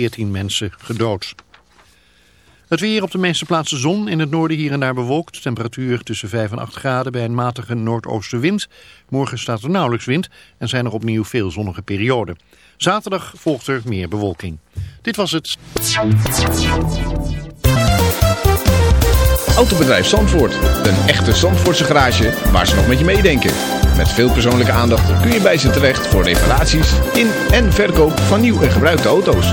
14 mensen gedood. Het weer op de meeste plaatsen zon, in het noorden hier en daar bewolkt. Temperatuur tussen 5 en 8 graden bij een matige noordoostenwind. Morgen staat er nauwelijks wind en zijn er opnieuw veel zonnige perioden. Zaterdag volgt er meer bewolking. Dit was het. Autobedrijf Zandvoort. Een echte Zandvoortse garage waar ze nog met je meedenken. Met veel persoonlijke aandacht kun je bij ze terecht voor reparaties in en verkoop van nieuw en gebruikte auto's.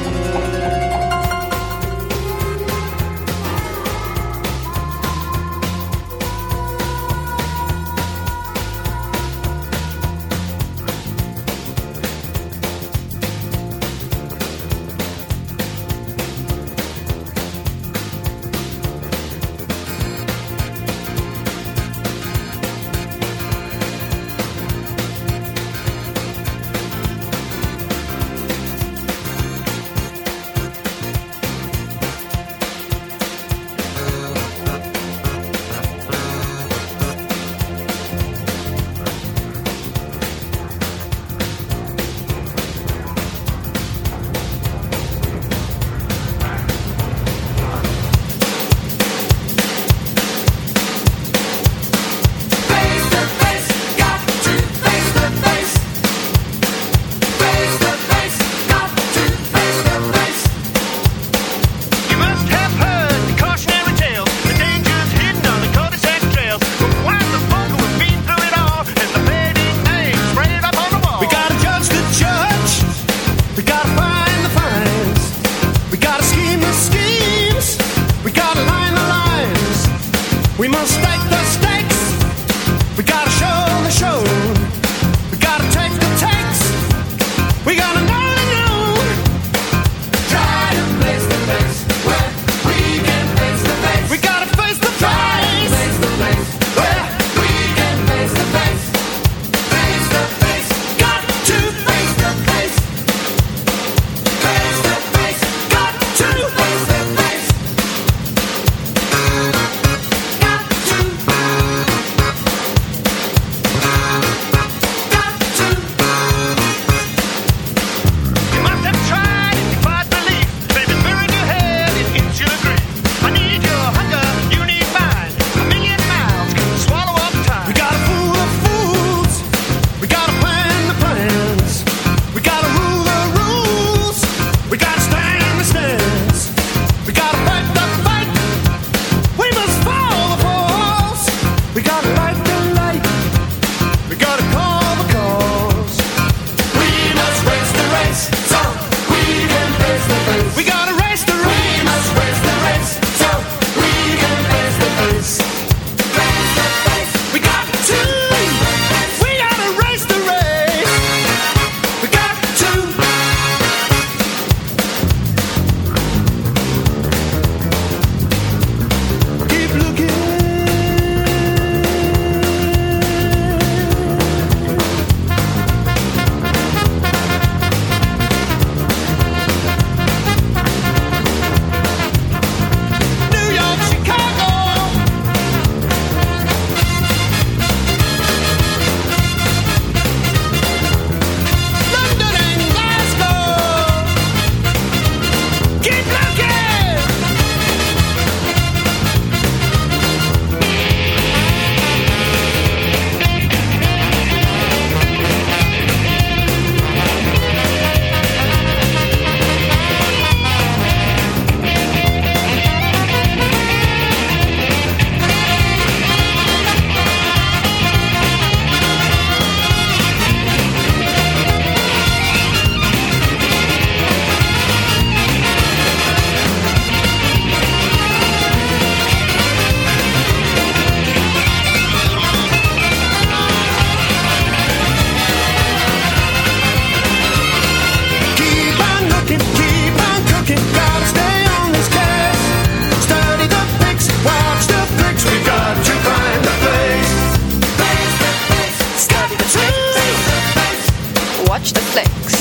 watch the flicks.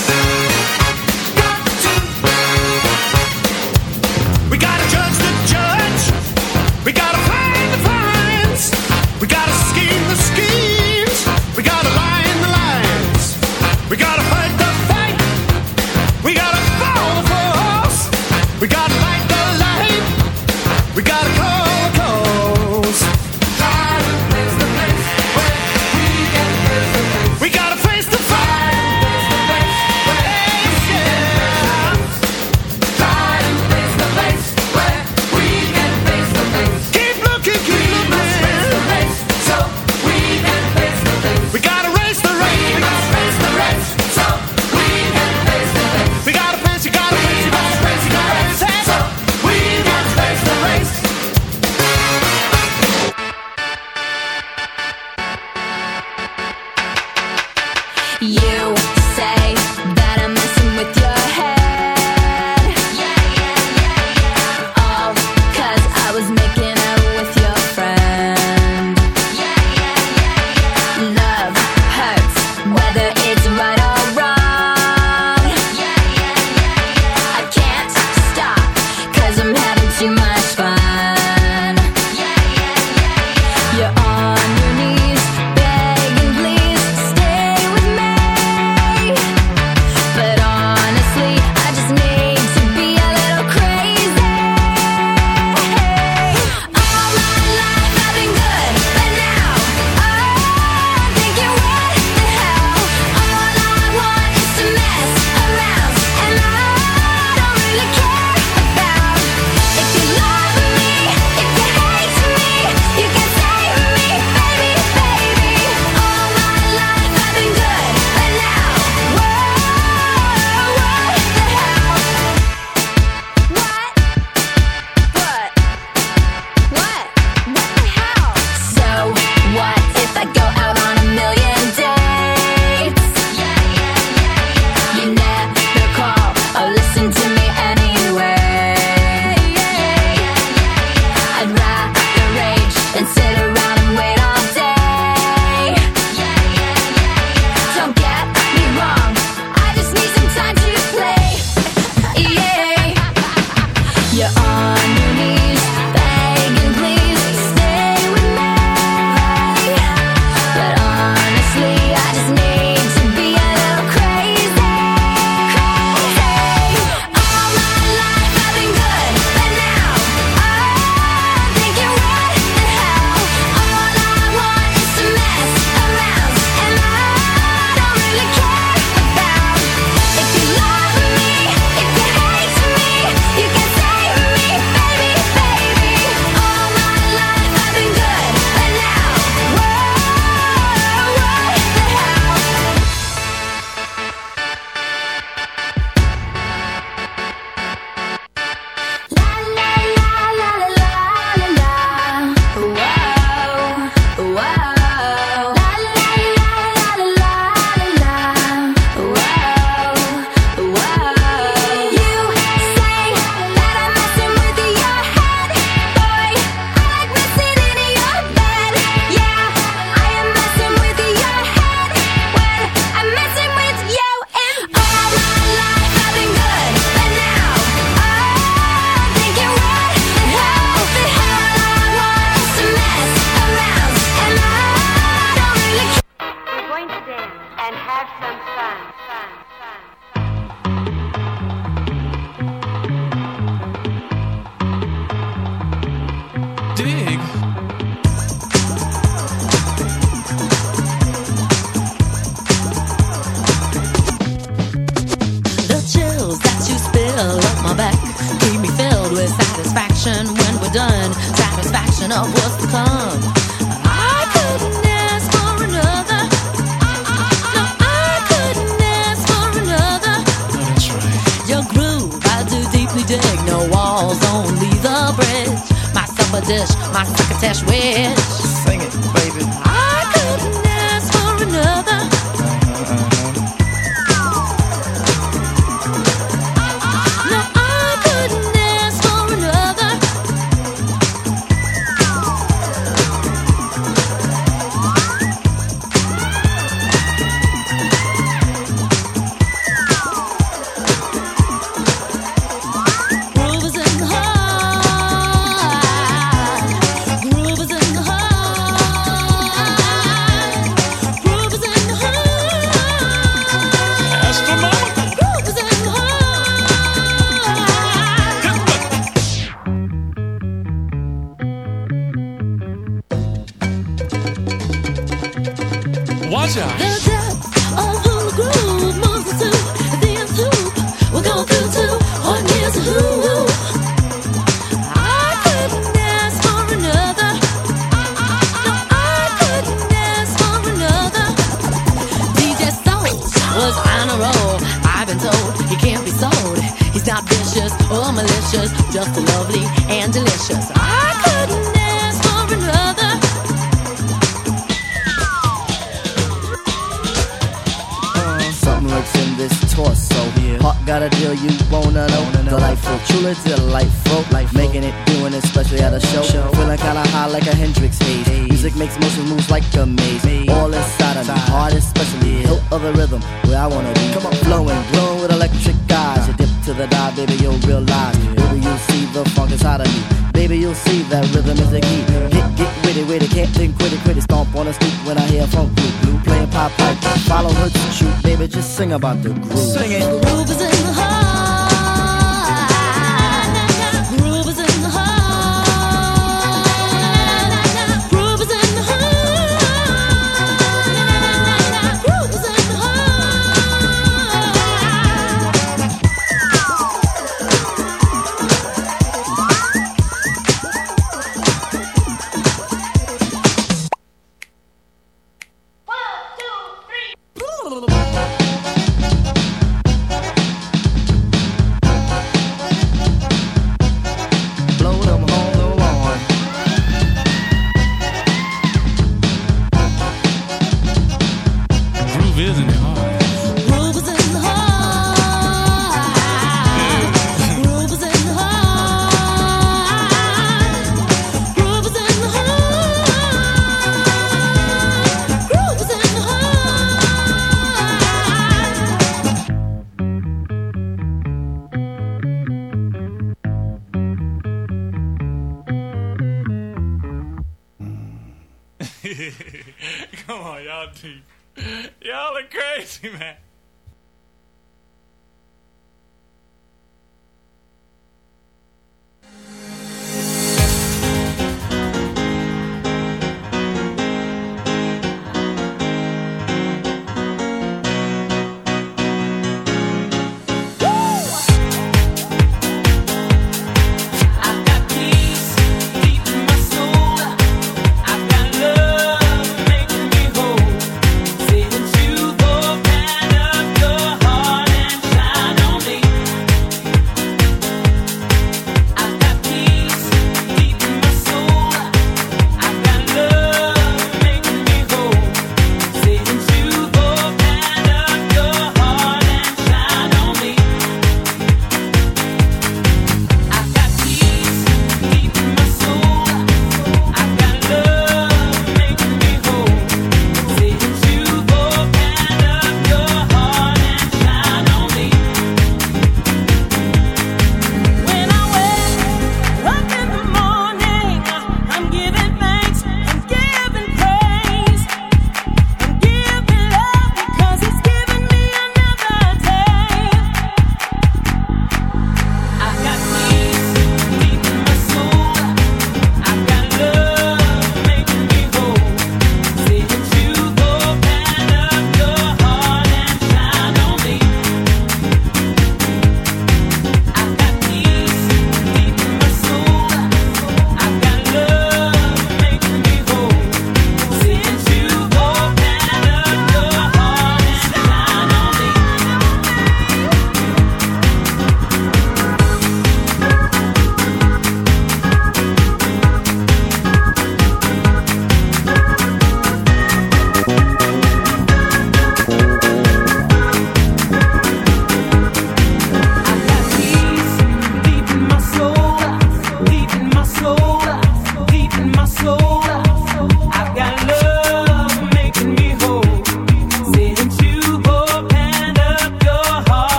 player funk group, blue player pop pipe. Follow her to shoot, baby, just sing about the groove. Sing it. The groove is in the heart.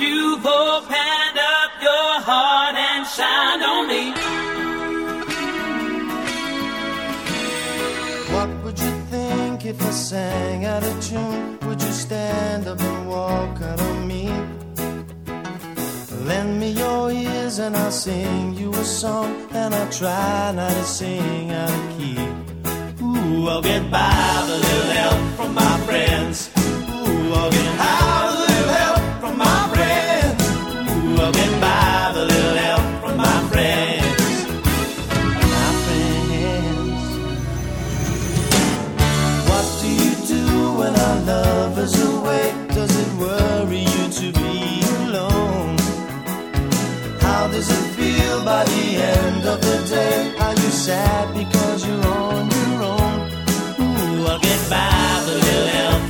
you've opened up your heart and shined on me. What would you think if I sang out of tune? Would you stand up and walk out on me? Lend me your ears and I'll sing you a song. And I'll try not to sing out of key. Ooh, I'll get by with a little help from my friends. Ooh, I'll get high. of the day. Are you sad because you're on your own? Ooh, I'll get by with a little help.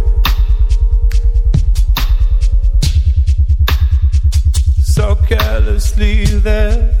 sleep there.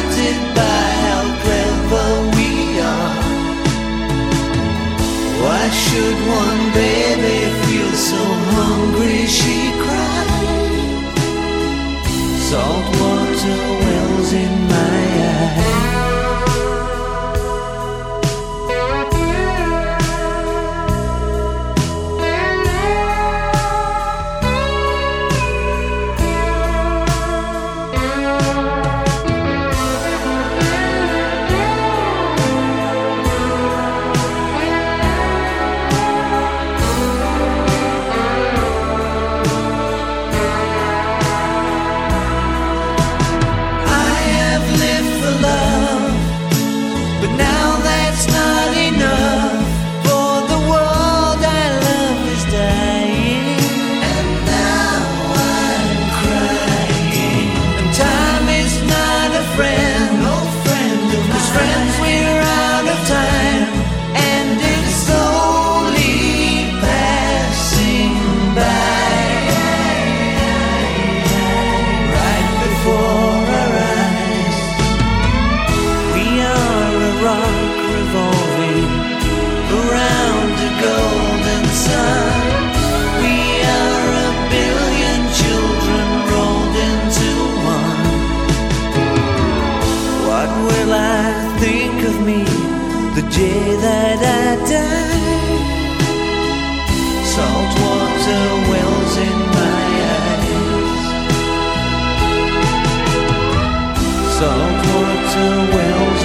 should one baby feel so hungry she cried. Salt water wells in my eyes I. Salt water wells in my eyes. Salt water wells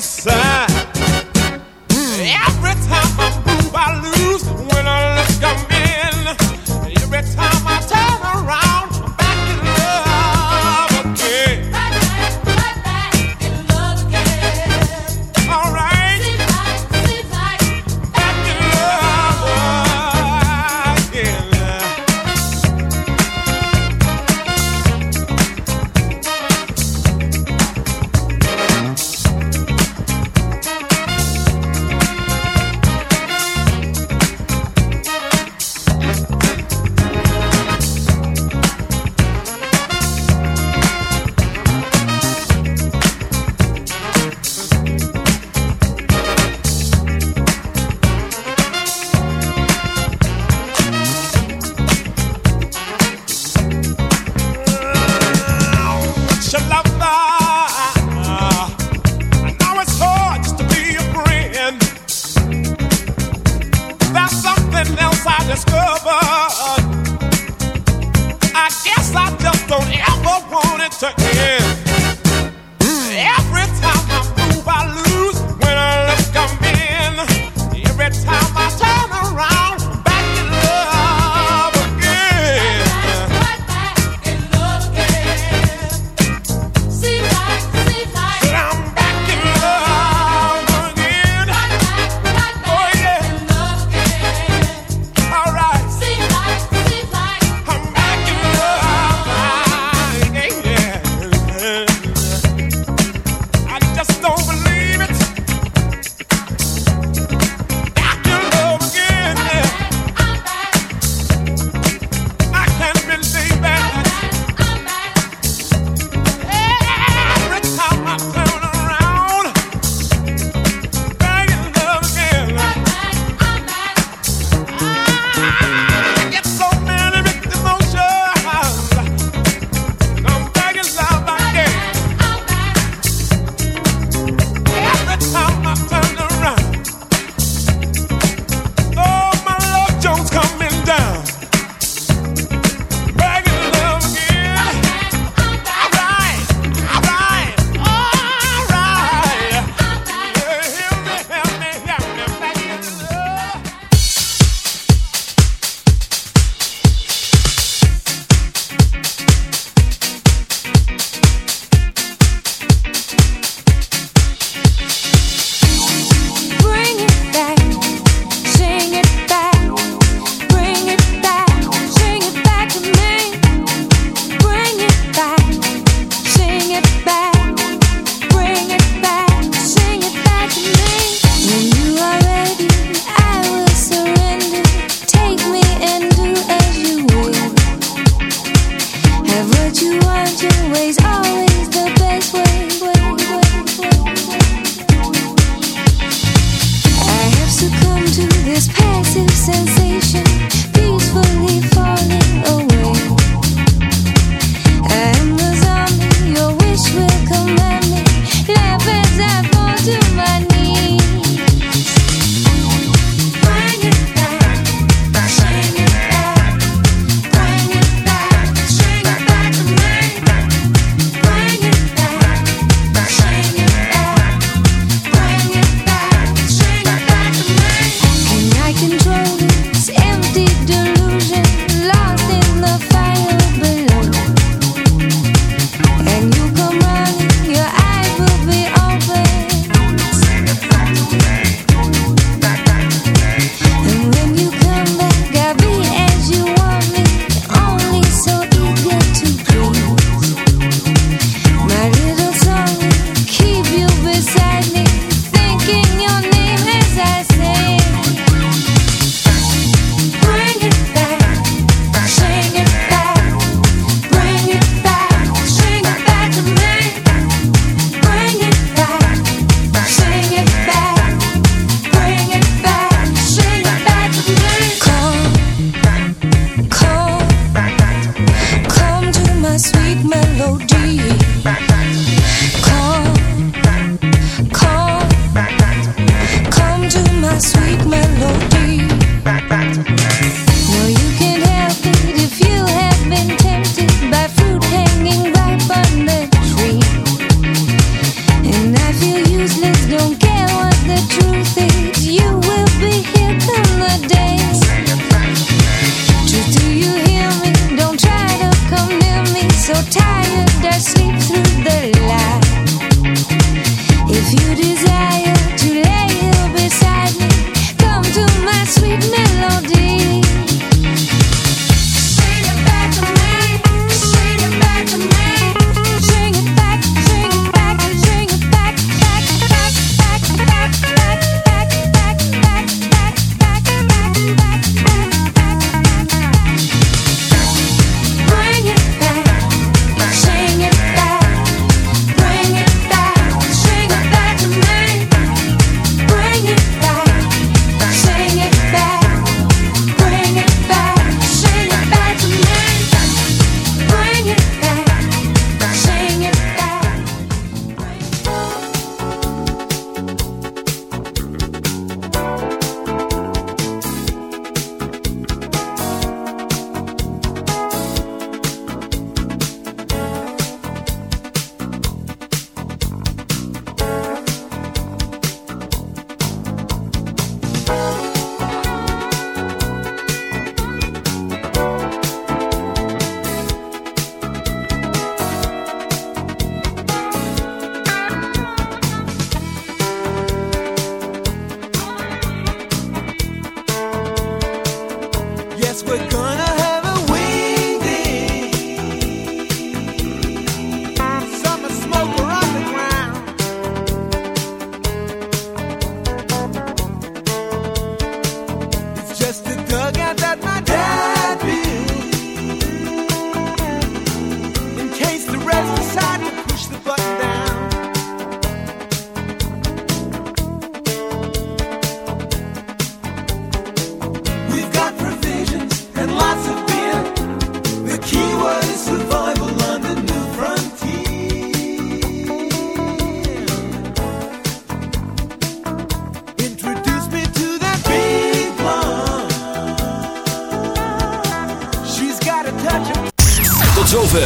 decide.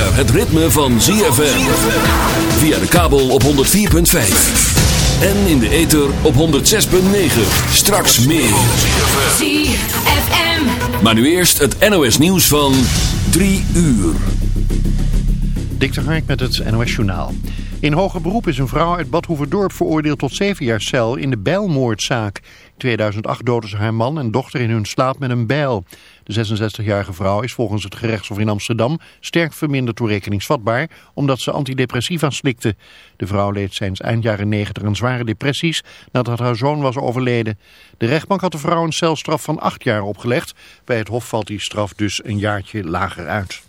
Zover het ritme van ZFM. Via de kabel op 104.5. En in de ether op 106.9. Straks meer. ZFM. Maar nu eerst het NOS nieuws van 3 uur. Dik de Hark met het NOS Journaal. In hoger beroep is een vrouw uit Bad Hoeverdorp veroordeeld tot zeven jaar cel in de bijlmoordzaak. In 2008 doodde ze haar man en dochter in hun slaap met een bijl. De 66-jarige vrouw is volgens het gerechtshof in Amsterdam sterk verminderd toerekeningsvatbaar omdat ze antidepressiva slikte. De vrouw leed sinds eind jaren 90 aan zware depressies nadat haar zoon was overleden. De rechtbank had de vrouw een celstraf van acht jaar opgelegd. Bij het hof valt die straf dus een jaartje lager uit.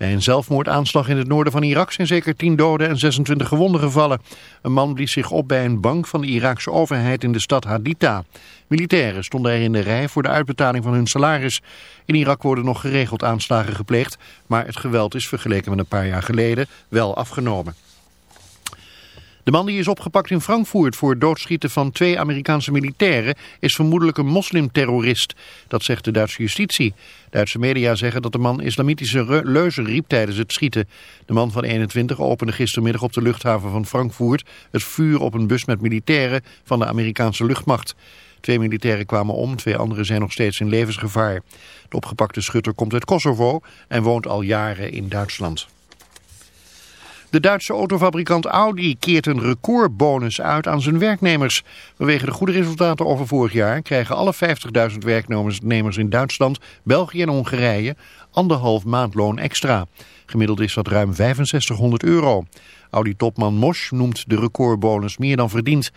Bij een zelfmoordaanslag in het noorden van Irak zijn zeker 10 doden en 26 gewonden gevallen. Een man blies zich op bij een bank van de Iraakse overheid in de stad Haditha. Militairen stonden er in de rij voor de uitbetaling van hun salaris. In Irak worden nog geregeld aanslagen gepleegd, maar het geweld is vergeleken met een paar jaar geleden wel afgenomen. De man die is opgepakt in Frankfurt voor het doodschieten van twee Amerikaanse militairen is vermoedelijk een moslimterrorist. Dat zegt de Duitse justitie. Duitse media zeggen dat de man islamitische leuzen riep tijdens het schieten. De man van 21 opende gistermiddag op de luchthaven van Frankfurt het vuur op een bus met militairen van de Amerikaanse luchtmacht. Twee militairen kwamen om, twee anderen zijn nog steeds in levensgevaar. De opgepakte schutter komt uit Kosovo en woont al jaren in Duitsland. De Duitse autofabrikant Audi keert een recordbonus uit aan zijn werknemers. Vanwege de goede resultaten over vorig jaar krijgen alle 50.000 werknemers in Duitsland, België en Hongarije anderhalf maandloon extra. Gemiddeld is dat ruim 6500 euro. Audi-topman Mosch noemt de recordbonus meer dan verdiend.